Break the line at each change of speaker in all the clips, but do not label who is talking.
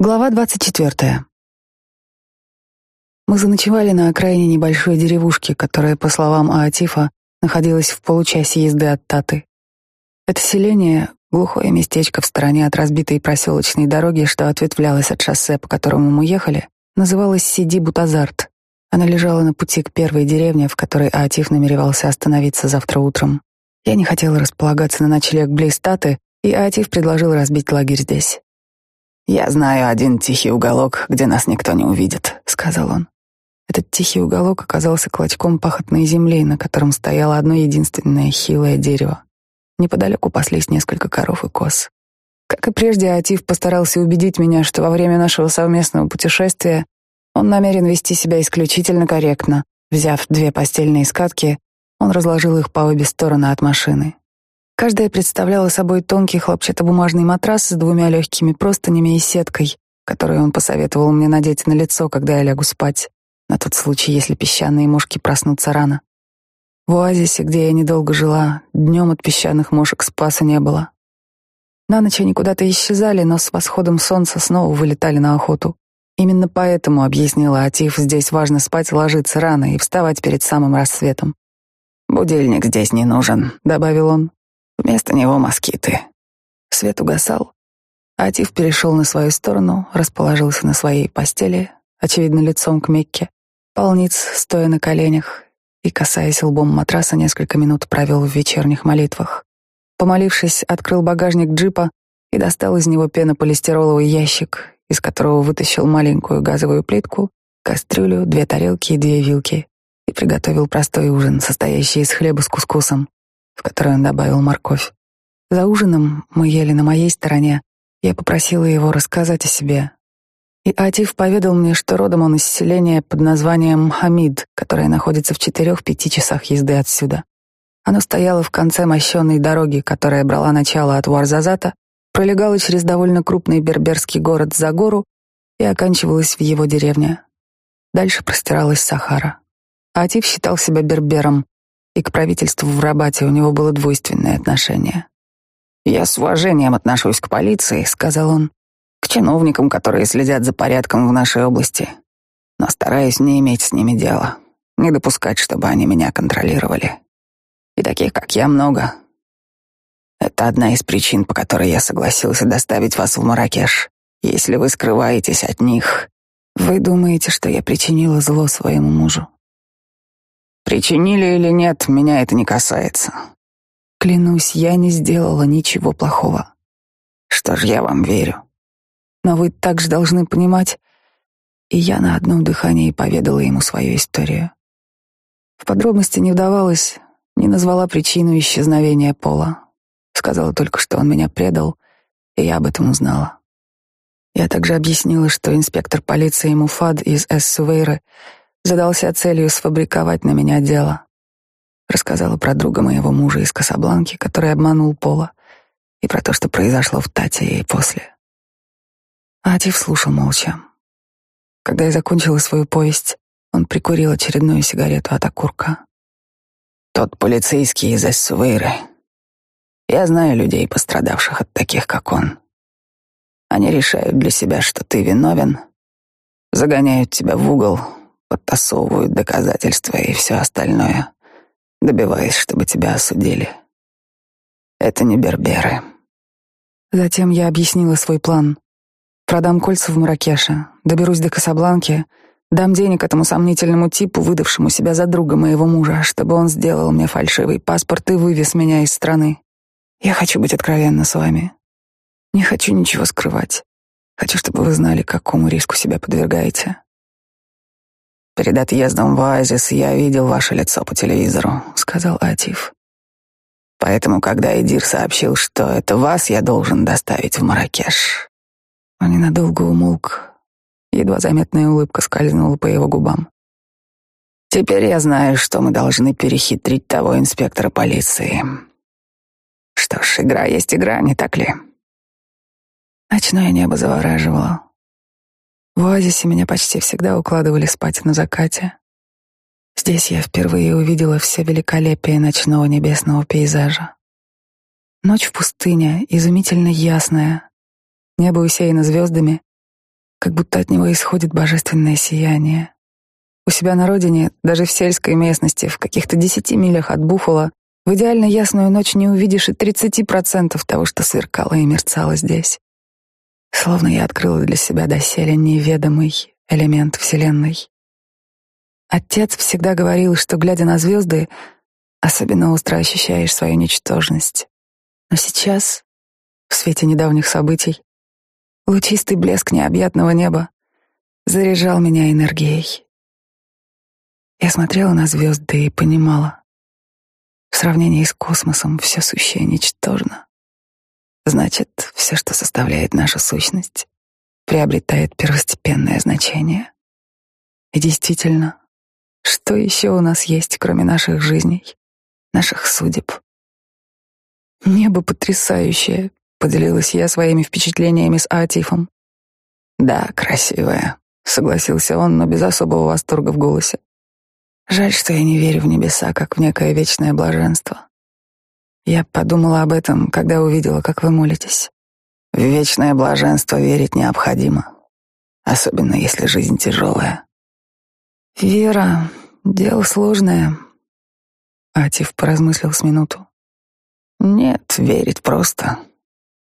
Глава двадцать четвертая. Мы заночевали на окраине небольшой деревушки, которая, по словам Аатифа, находилась в получасе езды от Таты. Это селение — глухое местечко в стороне от разбитой проселочной дороги, что ответвлялось от шоссе, по которому мы ехали, называлось Сиди-Бутазарт. Она лежала на пути к первой деревне, в которой Аатиф намеревался остановиться завтра утром. Я не хотела располагаться на ночлег близ Таты, и Аатиф предложил разбить лагерь здесь.
«Я знаю один тихий уголок, где нас никто не увидит», — сказал он.
Этот тихий уголок оказался клочком пахотной земли, на котором стояло одно единственное хилое дерево. Неподалеку паслись несколько коров и коз. Как и прежде, Атив постарался убедить меня, что во время нашего совместного путешествия он намерен вести себя исключительно корректно. Взяв две постельные скатки, он разложил их по обе стороны от машины. Каждая представляла собой тонкий хлопчатобумажный матрас с двумя легкими простынями и сеткой, которую он посоветовал мне надеть на лицо, когда я лягу спать, на тот случай, если песчаные мушки проснутся рано. В оазисе, где я недолго жила, днем от песчаных мушек спаса не было. На ночь они куда-то исчезали, но с восходом солнца снова вылетали на охоту. Именно поэтому, объяснила Атиф, здесь важно спать ложиться рано и вставать перед самым рассветом.
«Будильник здесь не нужен», — добавил он. Вместо него москиты.
Свет угасал. Атив перешел на свою сторону, расположился на своей постели, очевидно, лицом к Мекке. Полниц, стоя на коленях и, касаясь лбом матраса, несколько минут провел в вечерних молитвах. Помолившись, открыл багажник джипа и достал из него пенополистироловый ящик, из которого вытащил маленькую газовую плитку, кастрюлю, две тарелки и две вилки и приготовил простой ужин, состоящий из хлеба с кускусом в которой он добавил морковь. За ужином мы ели на моей стороне. Я попросила его рассказать о себе. И Атиф поведал мне, что родом он из селения под названием Хамид, которое находится в четырех-пяти часах езды отсюда. Оно стояло в конце мощенной дороги, которая брала начало от Уарзазата, пролегала через довольно крупный берберский город за гору и оканчивалась в его деревне. Дальше простиралась Сахара. Атиф считал себя бербером, и к правительству в Рабате у него было двойственное отношение.
«Я с уважением отношусь к полиции», — сказал он, «к чиновникам, которые следят за порядком в нашей области, но стараюсь не иметь с ними дела, не допускать, чтобы они меня контролировали. И таких, как я, много. Это одна из причин, по которой я согласился доставить вас в Маракеш. Если вы скрываетесь от них,
вы думаете, что я причинила зло своему мужу?»
Причинили или нет, меня это не касается.
Клянусь, я не сделала ничего плохого.
Что ж, я вам верю.
Но вы также должны понимать, и я на одном дыхании поведала ему свою историю. В подробности не вдавалась, не назвала причину исчезновения Пола. Сказала только, что он меня предал, и я об этом узнала. Я также объяснила, что инспектор полиции Муфад из Эссувейры задался целью сфабриковать на меня дело. Рассказала про друга моего мужа из Касабланки, который обманул Пола, и про то, что произошло в Тате и после. Атив слушал молча. Когда я закончила свою повесть, он прикурил очередную сигарету от окурка.
«Тот полицейский из Эссувейры. Я знаю людей, пострадавших от таких, как он. Они решают для себя, что ты виновен, загоняют тебя в угол, подтасовывают доказательства и все остальное, добиваясь, чтобы тебя осудили. Это не берберы.
Затем я объяснила свой план. Продам кольца в Маракеше, доберусь до Касабланки, дам денег этому сомнительному типу, выдавшему себя за друга моего мужа, чтобы он сделал мне фальшивый паспорт и вывез меня из страны. Я хочу быть откровенна с вами. Не хочу ничего скрывать. Хочу, чтобы вы знали, какому риску себя подвергаете.
«Перед отъездом в Оазис я видел ваше лицо по телевизору», — сказал Атиф. «Поэтому, когда Эдир сообщил, что это вас я должен доставить в Маракеш...»
Он ненадолго умолк. Едва заметная улыбка скользнула по его губам.
«Теперь я знаю, что мы должны перехитрить того инспектора полиции. Что ж, игра есть игра, не так ли?»
Ночное небо завораживало. В оазисе меня почти всегда укладывали спать на закате. Здесь я впервые увидела все великолепие ночного небесного пейзажа. Ночь в пустыне, изумительно ясная. Небо усеяно звездами, как будто от него исходит божественное сияние. У себя на родине, даже в сельской местности, в каких-то десяти милях от Буффало, в идеально ясную ночь не увидишь и тридцати процентов того, что сверкало и мерцало здесь. Словно я открыла для себя доселе неведомый элемент Вселенной. Отец всегда говорил, что, глядя на звезды, особенно остро ощущаешь свою ничтожность. Но сейчас, в свете недавних событий, лучистый блеск необъятного неба заряжал меня энергией. Я смотрела на звезды и понимала, в сравнении с космосом все сущее ничтожно. Значит, все, что составляет нашу сущность, приобретает первостепенное значение. И действительно, что еще у нас есть, кроме наших жизней, наших судеб? Небо потрясающее, поделилась я своими впечатлениями с Атифом. Да, красивое, согласился он, но без особого восторга в голосе. Жаль, что я не верю в небеса, как в некое вечное блаженство. Я подумала об этом, когда увидела, как вы молитесь. В вечное блаженство верить необходимо, особенно если жизнь тяжелая. Вера — дело сложное. Атив поразмыслил с минуту. Нет, верить просто.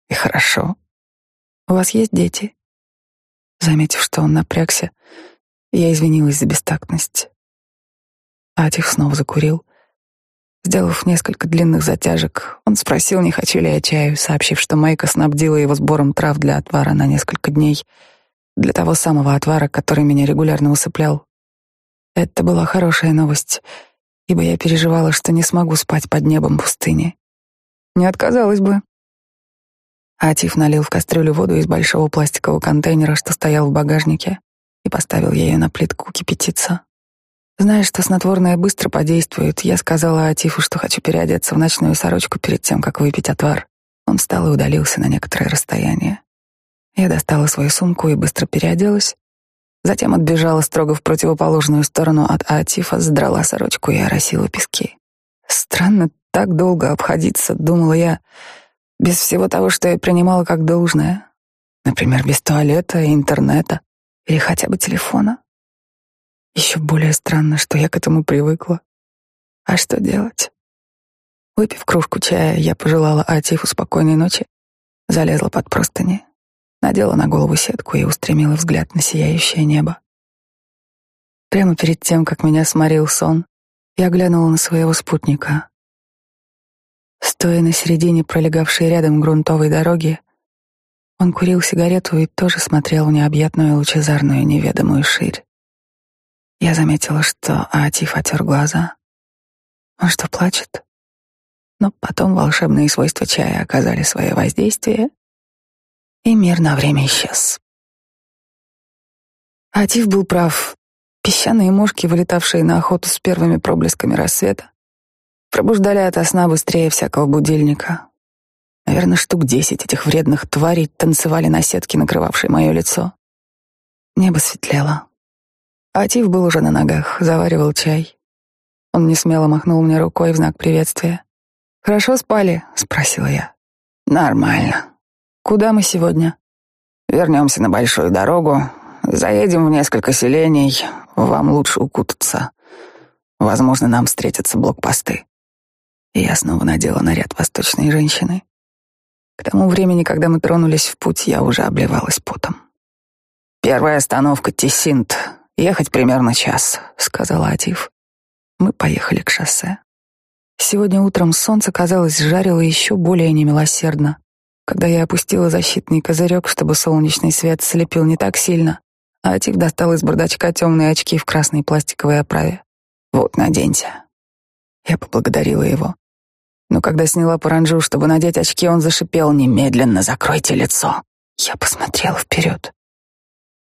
И хорошо. У вас есть дети? Заметив, что он напрягся, я извинилась за бестактность. Атих снова закурил. Сделав несколько длинных затяжек, он спросил, не хочу ли я чаю, сообщив, что Майка снабдила его сбором трав для отвара на несколько дней, для того самого отвара, который меня регулярно усыплял. Это была хорошая новость, ибо я переживала, что не смогу спать под небом пустыни. Не отказалась бы. Атиф налил в кастрюлю воду из большого пластикового контейнера, что стоял в багажнике, и поставил ее на плитку кипятиться. Зная, что снотворное быстро подействует, я сказала Атифу, что хочу переодеться в ночную сорочку перед тем, как выпить отвар. Он встал и удалился на некоторое расстояние. Я достала свою сумку и быстро переоделась. Затем отбежала строго в противоположную сторону от Атифа, задрала сорочку и оросила пески. Странно так долго обходиться, думала я, без всего того, что я принимала как должное. Например, без туалета, интернета или хотя бы телефона. Еще более странно, что я к этому привыкла. А что делать? Выпив кружку чая, я пожелала Атифу спокойной ночи, залезла под простыни, надела на голову сетку и устремила взгляд на сияющее небо. Прямо перед тем, как меня сморил сон, я глянула на своего спутника. Стоя на середине пролегавшей рядом грунтовой дороги, он курил сигарету и тоже смотрел в необъятную лучезарную неведомую ширь. Я заметила, что Атиф отер глаза. Он что, плачет? Но потом волшебные свойства чая оказали свое воздействие, и мир на время исчез. Атиф был прав. Песчаные мушки, вылетавшие на охоту с первыми проблесками рассвета, пробуждали ото сна быстрее всякого будильника. Наверное, штук десять этих вредных тварей танцевали на сетке, накрывавшей мое лицо. Небо светлело. Атив был уже на ногах, заваривал чай. Он не смело махнул мне рукой в знак приветствия. «Хорошо спали?» — спросила я. «Нормально. Куда мы сегодня?» «Вернемся на большую дорогу, заедем в несколько селений, вам лучше укутаться. Возможно, нам встретятся блокпосты». И я снова надела наряд восточной женщины. К тому времени, когда мы тронулись в путь, я уже обливалась потом. Первая остановка — Тесинт, Ехать примерно час, сказала Атив. Мы поехали к шоссе. Сегодня утром солнце, казалось, жарило еще более немилосердно. Когда я опустила защитный козырек, чтобы солнечный свет слепил не так сильно, а Атив достал из бардачка темные очки в красной пластиковой оправе. «Вот, наденьте». Я поблагодарила его. Но когда сняла паранджу, чтобы надеть очки, он зашипел «Немедленно закройте лицо». Я посмотрела вперед.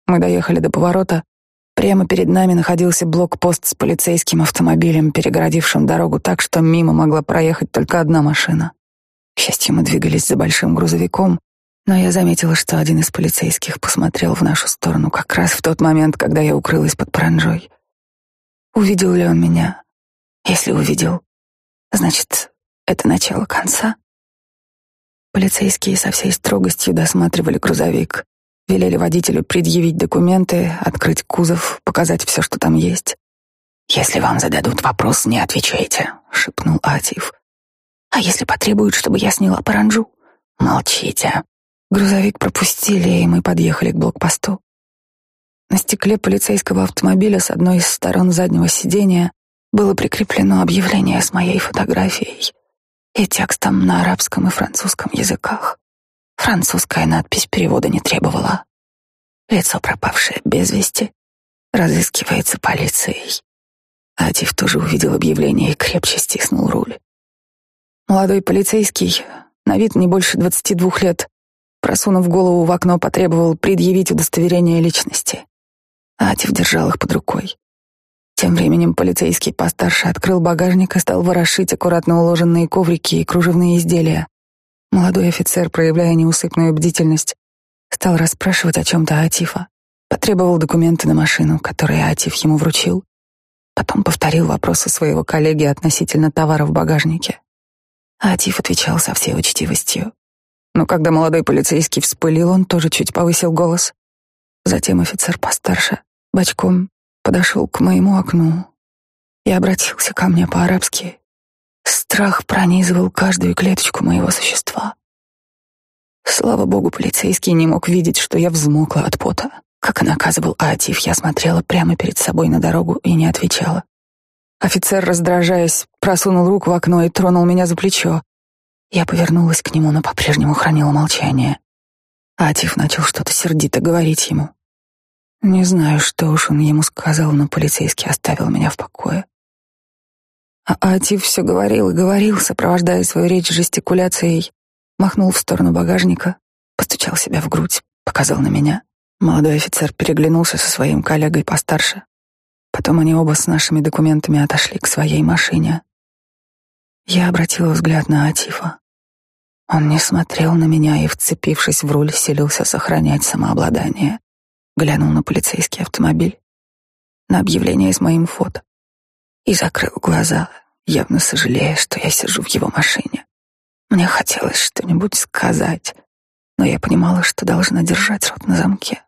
Мы доехали до поворота, Прямо перед нами находился блокпост с полицейским автомобилем, перегородившим дорогу так, что мимо могла проехать только одна машина. К счастью, мы двигались за большим грузовиком, но я заметила, что один из полицейских посмотрел в нашу сторону как раз в тот момент, когда я укрылась под паранжой. Увидел ли он меня? Если увидел, значит, это начало конца. Полицейские со всей строгостью досматривали грузовик. Велели водителю предъявить документы, открыть кузов, показать все, что там есть.
«Если вам зададут вопрос, не отвечайте», — шепнул Атив. «А если потребуют, чтобы я сняла паранджу?» «Молчите».
Грузовик пропустили, и мы подъехали к блокпосту. На стекле полицейского автомобиля с одной из сторон заднего сидения было прикреплено объявление с моей фотографией и текстом на арабском и французском языках. Французская надпись перевода не требовала. Лицо пропавшее без вести разыскивается полицией. Атив тоже увидел объявление и крепче стиснул руль. Молодой полицейский, на вид не больше двадцати двух лет, просунув голову в окно, потребовал предъявить удостоверение личности. Атив держал их под рукой. Тем временем полицейский постарше открыл багажник и стал ворошить аккуратно уложенные коврики и кружевные изделия. Молодой офицер, проявляя неусыпную бдительность, стал расспрашивать о чем-то Атифа, потребовал документы на машину, которые Атиф ему вручил, потом повторил вопросы своего коллеги относительно товара в багажнике. Атиф отвечал со всей учтивостью. Но когда молодой полицейский вспылил, он тоже чуть повысил голос. Затем офицер постарше, бочком, подошел к моему окну и обратился ко мне по-арабски. Страх пронизывал каждую клеточку моего существа. Слава богу, полицейский не мог видеть, что я взмокла от пота. Как и наказывал Атив, я смотрела прямо перед собой на дорогу и не отвечала. Офицер, раздражаясь, просунул руку в окно и тронул меня за плечо. Я повернулась к нему, но по-прежнему хранила молчание. Атив начал что-то сердито говорить ему. Не знаю, что уж он ему сказал, но полицейский оставил меня в покое. А Атив все говорил и говорил, сопровождая свою речь жестикуляцией, махнул в сторону багажника, постучал себя в грудь, показал на меня. Молодой офицер переглянулся со своим коллегой постарше. Потом они оба с нашими документами отошли к своей машине. Я обратила взгляд на Атифа. Он не смотрел на меня и, вцепившись в руль, селился сохранять самообладание. Глянул на полицейский автомобиль, на объявление с моим фото и закрыл глаза, явно сожалея, что я сижу в его машине. Мне хотелось что-нибудь сказать, но я понимала, что должна держать рот на замке.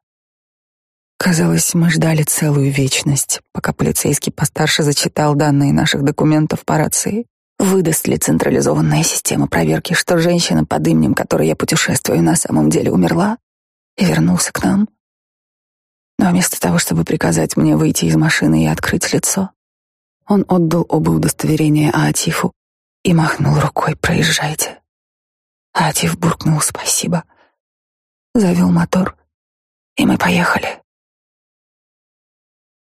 Казалось, мы ждали целую вечность, пока полицейский постарше зачитал данные наших документов по рации. Выдаст ли централизованная система проверки, что женщина под именем, которой я путешествую, на самом деле умерла и вернулся к нам? Но вместо того, чтобы приказать мне выйти из машины и открыть лицо, он отдал оба удостоверения Аатифу и махнул рукой «Проезжайте». Аатиф буркнул «Спасибо», завел мотор, и мы поехали.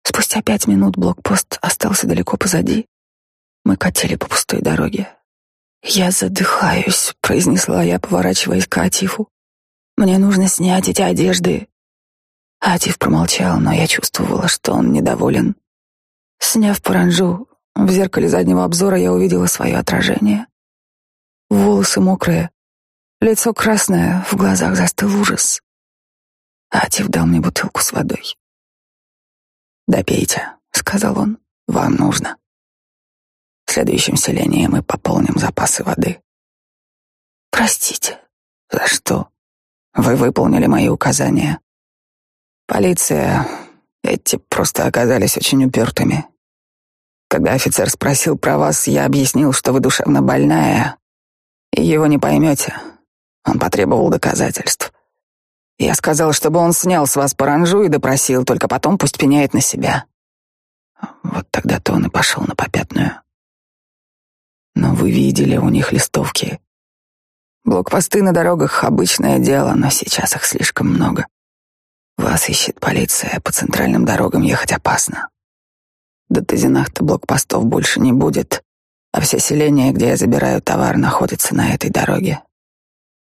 Спустя пять минут блокпост остался далеко позади. Мы катили по пустой дороге. «Я задыхаюсь», — произнесла я, поворачиваясь к Атифу. «Мне нужно снять эти одежды». Атиф промолчал, но я чувствовала, что он недоволен. Сняв паранжу, в зеркале заднего обзора я увидела свое отражение. Волосы мокрые, лицо красное, в глазах застыл ужас. Атиф дал мне бутылку с водой. «Допейте», — сказал он, — «вам нужно. В следующем селении мы пополним запасы воды». «Простите». «За что? Вы выполнили мои указания». «Полиция, эти просто оказались очень упертыми. Когда офицер спросил про вас, я объяснил, что вы душевно больная, и его не поймете. Он потребовал доказательств. Я сказал, чтобы он снял с вас паранжу и допросил, только потом пусть пеняет на себя. Вот тогда-то он и пошел на попятную. Но вы видели у них листовки. Блокпосты на дорогах — обычное дело, но сейчас их слишком много. Вас ищет полиция, по центральным дорогам ехать опасно. До Тазинахта блокпостов больше не будет, а все селения, где я забираю товар, находятся на этой дороге.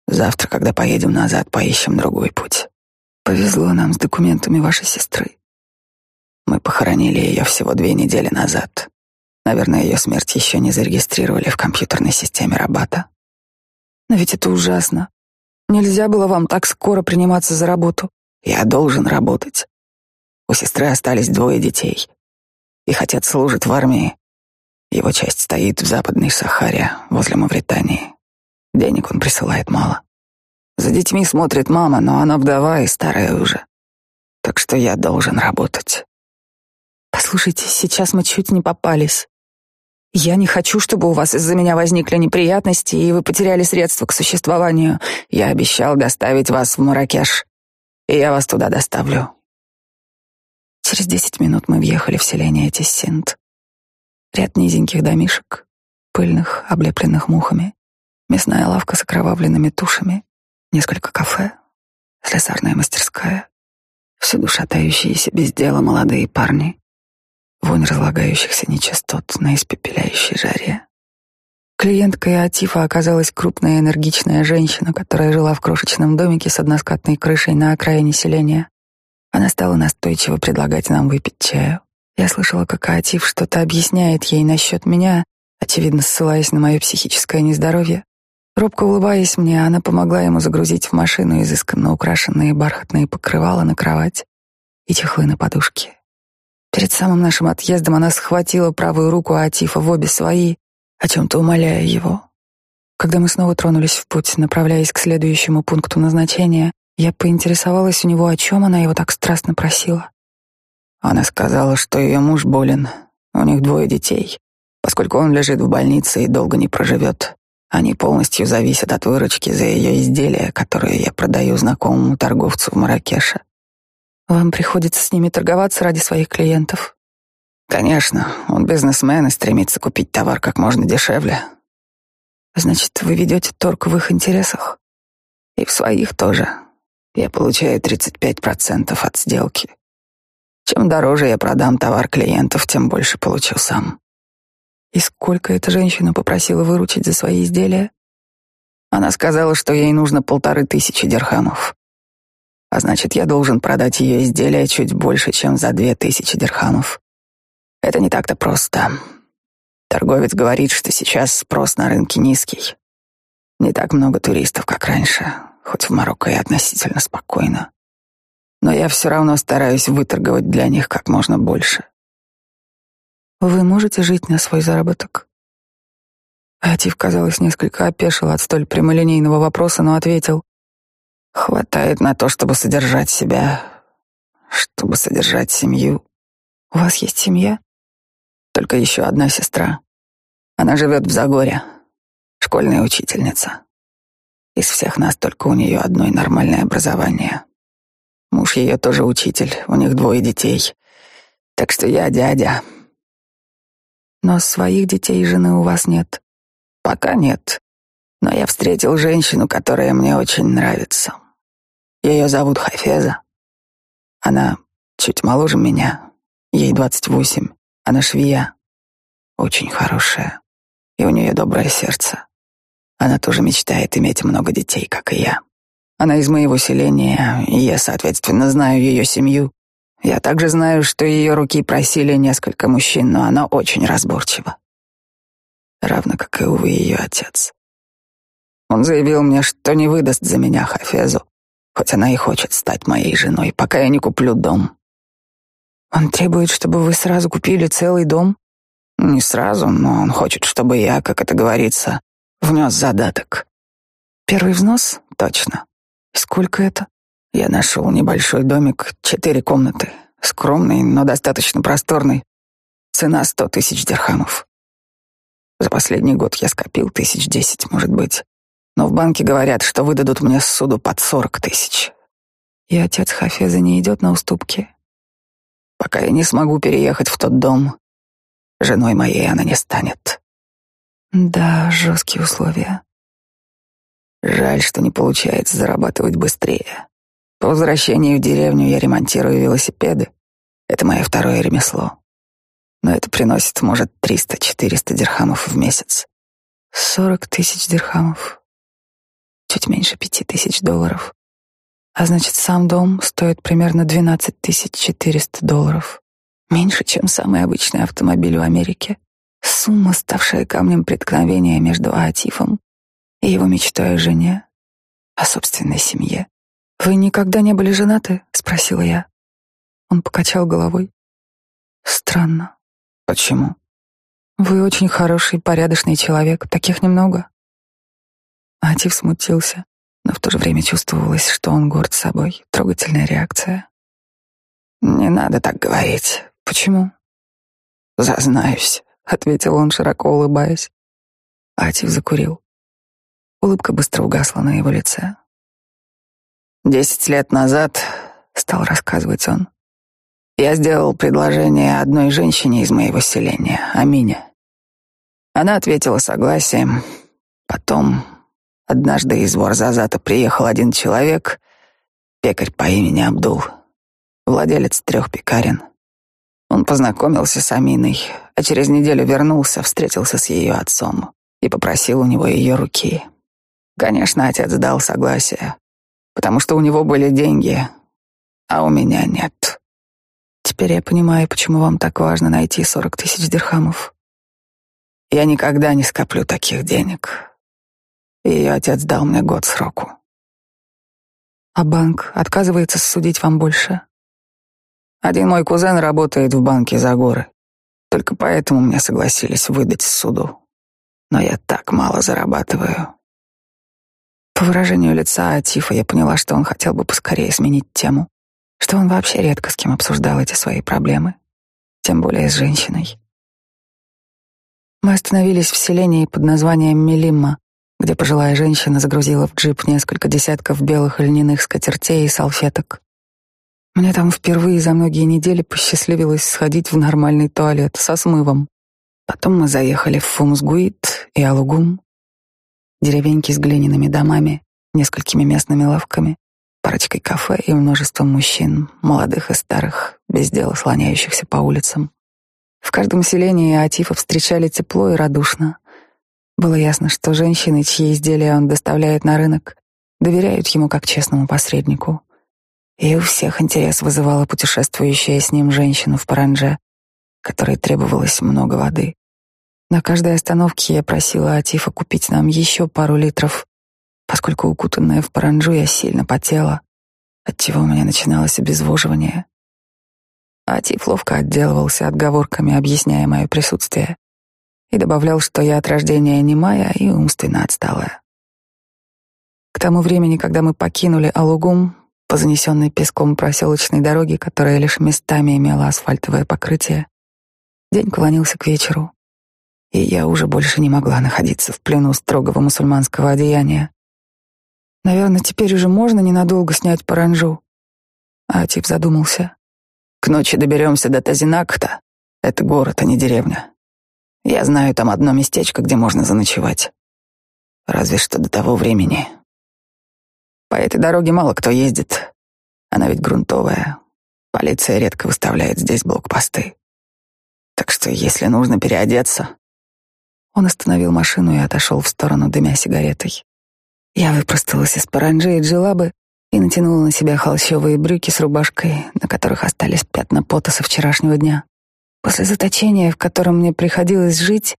Завтра, когда поедем назад, поищем другой путь. Повезло нам с документами вашей сестры. Мы похоронили ее всего две недели назад. Наверное, ее смерть еще не зарегистрировали в компьютерной системе Рабата. Но ведь это ужасно. Нельзя было вам так скоро приниматься за работу. Я должен работать. У сестры остались двое детей. Их отец служит в армии. Его часть стоит в Западной Сахаре, возле Мавритании. Денег он присылает мало.
За детьми смотрит мама, но она вдова и старая уже. Так что я должен работать.
Послушайте, сейчас мы чуть не попались. Я не хочу, чтобы у вас из-за меня возникли неприятности, и вы потеряли средства к существованию.
Я обещал доставить вас в Маракеш, и я вас туда доставлю.
Через десять минут мы въехали в селение Тессинт. Ряд низеньких домишек, пыльных, облепленных мухами, мясная лавка с окровавленными тушами, несколько кафе, слесарная мастерская, всюду шатающиеся без дела молодые парни, вонь разлагающихся нечистот на испепеляющей жаре. Клиенткой Атифа оказалась крупная энергичная женщина, которая жила в крошечном домике с односкатной крышей на окраине селения. Она стала настойчиво предлагать нам выпить чаю. Я слышала, как Атиф что-то объясняет ей насчет меня, очевидно, ссылаясь на мое психическое нездоровье. Робко улыбаясь мне, она помогла ему загрузить в машину изысканно украшенные бархатные покрывала на кровать и чехлы на подушке. Перед самым нашим отъездом она схватила правую руку Атифа в обе свои, о чем-то умоляя его. Когда мы снова тронулись в путь, направляясь к следующему пункту назначения, я поинтересовалась у него, о чем она его так страстно просила.
Она сказала, что ее муж болен, у них двое детей. Поскольку он лежит в больнице и долго не проживет, они полностью зависят от выручки за ее изделия, которые я продаю знакомому торговцу в Маракеше.
Вам приходится с ними торговаться ради своих клиентов?
Конечно, он бизнесмен и стремится купить товар как можно дешевле.
Значит, вы ведете торг в их интересах?
И в своих тоже. Я получаю 35% от сделки. Чем дороже я продам товар клиентов, тем больше получу сам.
И сколько эта женщина попросила выручить за свои изделия?
Она сказала, что ей нужно полторы тысячи дирхамов. А значит, я должен продать ее изделия чуть больше, чем за две тысячи дирхамов. Это не так-то просто. Торговец говорит, что сейчас спрос на рынке низкий. Не так много туристов, как раньше, хоть в Марокко и относительно спокойно. Но я все равно стараюсь выторговать для них как можно больше.
Вы можете жить на свой заработок? Атив, казалось, несколько опешил от столь прямолинейного вопроса, но ответил.
Хватает на то, чтобы содержать себя, чтобы содержать семью.
У вас есть семья?
Только еще одна сестра. Она живет в Загоре, школьная учительница. Из всех нас только у нее одно нормальное образование. Муж ее тоже учитель, у них двое детей. Так что я дядя.
Но своих детей и жены у вас нет?
Пока нет. Но я встретил женщину, которая мне очень нравится. Ее зовут Хафеза. Она чуть моложе меня. Ей двадцать восемь. Она швея. Очень хорошая. И у нее доброе сердце. Она тоже мечтает иметь много детей, как и я. Она из моего селения, и я, соответственно, знаю ее семью. Я также знаю, что ее руки просили несколько мужчин, но она очень разборчива. Равно как и, увы, ее отец. Он заявил мне, что не выдаст за меня Хафезу, хоть она и хочет стать моей женой, пока я не куплю дом.
Он требует, чтобы вы сразу купили целый дом?
Не сразу, но он хочет, чтобы я, как это говорится, внес задаток.
Первый взнос?
Точно.
Сколько это?
Я нашел небольшой домик, четыре комнаты, скромный, но достаточно просторный. Цена сто тысяч дирхамов. За последний год я скопил тысяч десять, может быть. Но в банке говорят, что выдадут мне суду под сорок тысяч.
И отец Хафеза не идет на уступки.
Пока я не смогу переехать в тот дом, женой моей она не станет.
Да, жесткие условия.
Жаль, что не получается зарабатывать быстрее. По возвращении в деревню я ремонтирую велосипеды. Это мое второе ремесло. Но это приносит, может, 300-400 дирхамов в месяц.
Сорок тысяч дирхамов. Чуть меньше пяти тысяч долларов. А значит, сам дом стоит примерно 12 тысяч 400 долларов. Меньше, чем самый обычный автомобиль в Америке. Сумма, ставшая камнем преткновения между Атифом и его мечтой о жене, о собственной семье. «Вы никогда не были женаты?» — спросила я. Он покачал головой. «Странно».
«Почему?»
«Вы очень хороший, порядочный человек. Таких немного». Атиф смутился, но в то же время чувствовалось, что он горд собой. Трогательная реакция.
«Не надо так говорить.
Почему?»
«Зазнаюсь», —
ответил он, широко улыбаясь. Атив закурил. Улыбка быстро угасла на его лице.
«Десять лет назад», — стал рассказывать он, — «я сделал предложение одной женщине из моего селения, Амине. Она ответила согласием. Потом, однажды из Ворзазата приехал один человек, пекарь по имени Абдул, владелец трех пекарен. Он познакомился с Аминой, а через неделю вернулся, встретился с ее отцом и попросил у него ее руки. Конечно, отец дал согласие, потому что у него были деньги, а у меня нет.
Теперь я понимаю, почему вам так важно найти сорок тысяч дирхамов.
Я никогда не скоплю таких денег. Ее отец дал мне год сроку.
А банк отказывается судить вам больше?
Один мой кузен работает в банке за горы. Только поэтому мне согласились выдать суду. Но я так мало зарабатываю.
По выражению лица Атифа я поняла, что он хотел бы поскорее сменить тему, что он вообще редко с кем обсуждал эти свои проблемы, тем более с женщиной. Мы остановились в селении под названием Мелимма, где пожилая женщина загрузила в джип несколько десятков белых льняных скатертей и салфеток. Мне там впервые за многие недели посчастливилось сходить в нормальный туалет со смывом. Потом мы заехали в Фумсгуит и Алугум, деревеньки с глиняными домами, несколькими местными лавками, парочкой кафе и множеством мужчин, молодых и старых, без дела слоняющихся по улицам. В каждом селении Атифа встречали тепло и радушно. Было ясно, что женщины, чьи изделия он доставляет на рынок, доверяют ему как честному посреднику. И у всех интерес вызывала путешествующая с ним женщина в Паранже, которой требовалось много воды. На каждой остановке я просила Атифа купить нам еще пару литров, поскольку укутанная в паранджу я сильно потела, отчего у меня начиналось обезвоживание. Атиф ловко отделывался отговорками, объясняя мое присутствие, и добавлял, что я от рождения немая и умственно отсталая. К тому времени, когда мы покинули Алугум по занесенной песком проселочной дороге, которая лишь местами имела асфальтовое покрытие, день клонился к вечеру, и я уже больше не могла находиться в плену строгого мусульманского одеяния. Наверное, теперь уже можно ненадолго снять паранжу. Атиф задумался.
К ночи доберемся до Тазинакта. Это город, а не деревня. Я знаю там одно местечко, где можно заночевать. Разве что до того времени. По этой дороге мало кто ездит. Она ведь грунтовая. Полиция редко выставляет здесь блокпосты. Так что, если нужно переодеться...
Он остановил машину и отошел в сторону, дымя сигаретой. Я выпросталась из паранджи и джилабы и натянула на себя холщовые брюки с рубашкой, на которых остались пятна пота со вчерашнего дня. После заточения, в котором мне приходилось жить,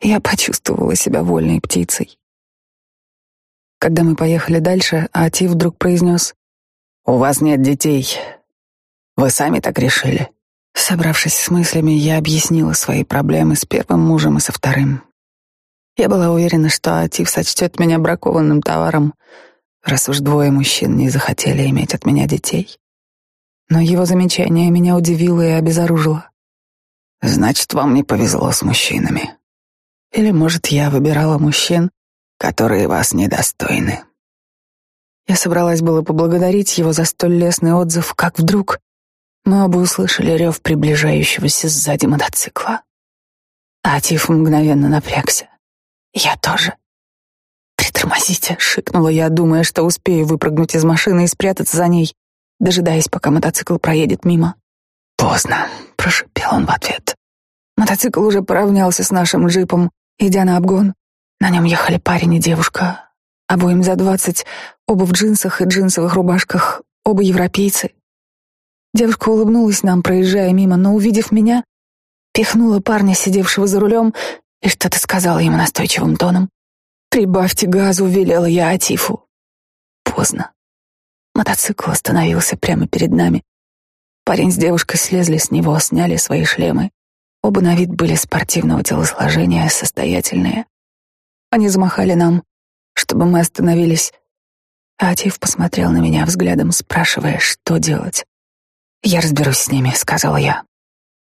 я почувствовала себя вольной птицей. Когда мы поехали дальше, Ати вдруг произнес
«У вас нет детей. Вы сами так решили?»
Собравшись с мыслями, я объяснила свои проблемы с первым мужем и со вторым. Я была уверена, что Атив сочтет меня бракованным товаром — раз уж двое мужчин не захотели иметь от меня детей. Но его замечание меня удивило и обезоружило.
Значит, вам не повезло с мужчинами.
Или, может, я выбирала мужчин,
которые вас недостойны.
Я собралась было поблагодарить его за столь лестный отзыв, как вдруг мы оба услышали рев приближающегося сзади мотоцикла. Атиф мгновенно напрягся. Я тоже. «Притормозите!» — шикнула я, думая, что успею выпрыгнуть из машины и спрятаться за ней, дожидаясь, пока мотоцикл проедет мимо.
«Поздно!» — прошипел он в ответ.
Мотоцикл уже поравнялся с нашим джипом, идя на обгон. На нем ехали парень и девушка. Обоим за двадцать, оба в джинсах и джинсовых рубашках, оба европейцы. Девушка улыбнулась нам, проезжая мимо, но, увидев меня, пихнула парня, сидевшего за рулем, и что-то сказала ему настойчивым тоном. «Прибавьте газу», — велела я Атифу. Поздно. Мотоцикл остановился прямо перед нами. Парень с девушкой слезли с него, сняли свои шлемы. Оба на вид были спортивного телосложения, состоятельные. Они замахали нам, чтобы мы остановились. Атив посмотрел на меня взглядом, спрашивая, что делать. «Я разберусь с ними», — сказала я.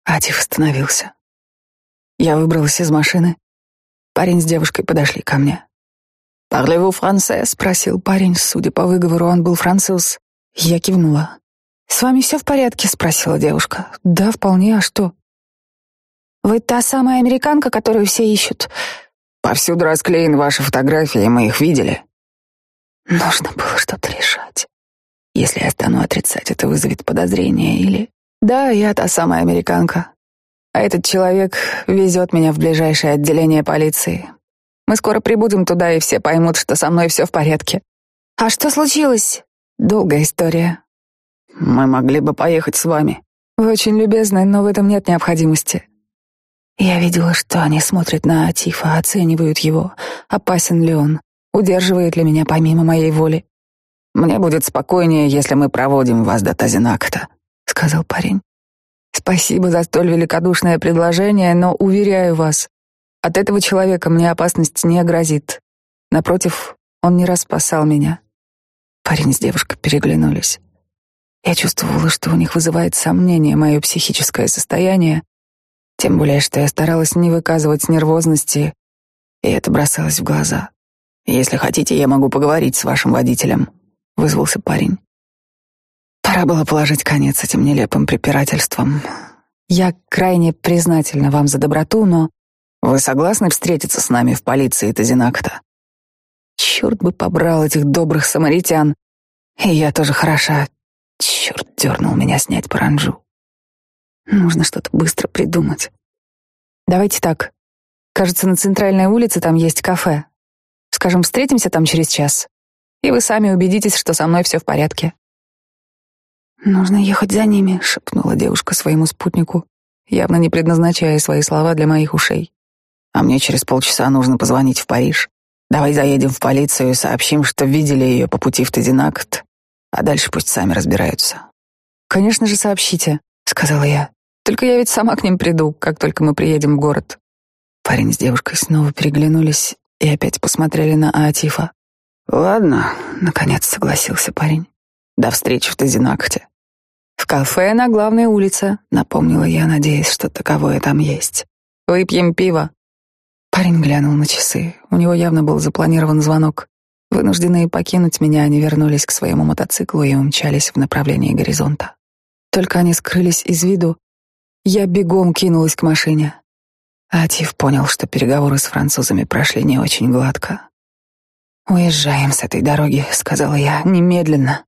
Атив остановился. Я выбралась из машины. Парень с девушкой подошли ко мне. «Parlez-vous français?» — спросил парень. Судя по выговору, он был француз. Я кивнула. «С вами все в порядке?» — спросила девушка. «Да, вполне. А что?» «Вы та самая американка, которую все ищут?»
«Повсюду расклеены ваши фотографии, мы их видели».
Нужно было что-то решать. Если я стану отрицать, это вызовет подозрение или... Да, я та самая американка. А этот человек везет меня в ближайшее отделение полиции. Мы скоро прибудем туда, и все поймут, что со мной все в порядке. А что случилось? Долгая история.
Мы могли бы поехать с вами.
Вы очень любезны, но в этом нет необходимости. Я видела, что они смотрят на Атифа, оценивают его. Опасен ли он? Удерживает ли меня помимо моей воли?
Мне будет спокойнее, если мы проводим вас до Тазинакта, сказал парень.
Спасибо за столь великодушное предложение, но уверяю вас, от этого человека мне опасность не грозит. Напротив, он не раз спасал меня. Парень с девушкой переглянулись. Я чувствовала, что у них вызывает сомнение мое психическое состояние, тем более, что я старалась не выказывать нервозности, и это бросалось в глаза.
Если хотите, я могу поговорить с вашим водителем, вызвался парень.
Пора было положить конец этим нелепым препирательствам. Я крайне признательна вам за доброту, но
вы согласны встретиться с нами в полиции Тазинакта?
Черт бы побрал этих добрых самаритян. И я тоже хороша. Черт дернул меня снять паранджу. Нужно что-то быстро придумать. Давайте так. Кажется, на центральной улице там есть кафе. Скажем, встретимся там через час, и вы сами убедитесь, что со мной все в порядке. Нужно ехать за ними, шепнула девушка своему спутнику, явно не предназначая свои слова для моих ушей.
А мне через полчаса нужно позвонить в Париж. Давай заедем в полицию и сообщим, что видели ее по пути в Тединакт, а дальше пусть сами разбираются.
Конечно же, сообщите, сказала я. Только я ведь сама к ним приду, как только мы приедем в город. Парень с девушкой снова переглянулись, и опять посмотрели на Атифа.
«Ладно», — наконец согласился парень. «До встречи в Тазинакте».
«В кафе на главной улице», — напомнила я, надеясь, что таковое там есть. «Выпьем пиво». Парень глянул на часы. У него явно был запланирован звонок. Вынужденные покинуть меня, они вернулись к своему мотоциклу и умчались в направлении горизонта. Только они скрылись из виду, я бегом кинулась к машине. Атив понял, что переговоры с французами прошли не очень гладко. «Уезжаем с этой дороги», — сказала я, — «немедленно».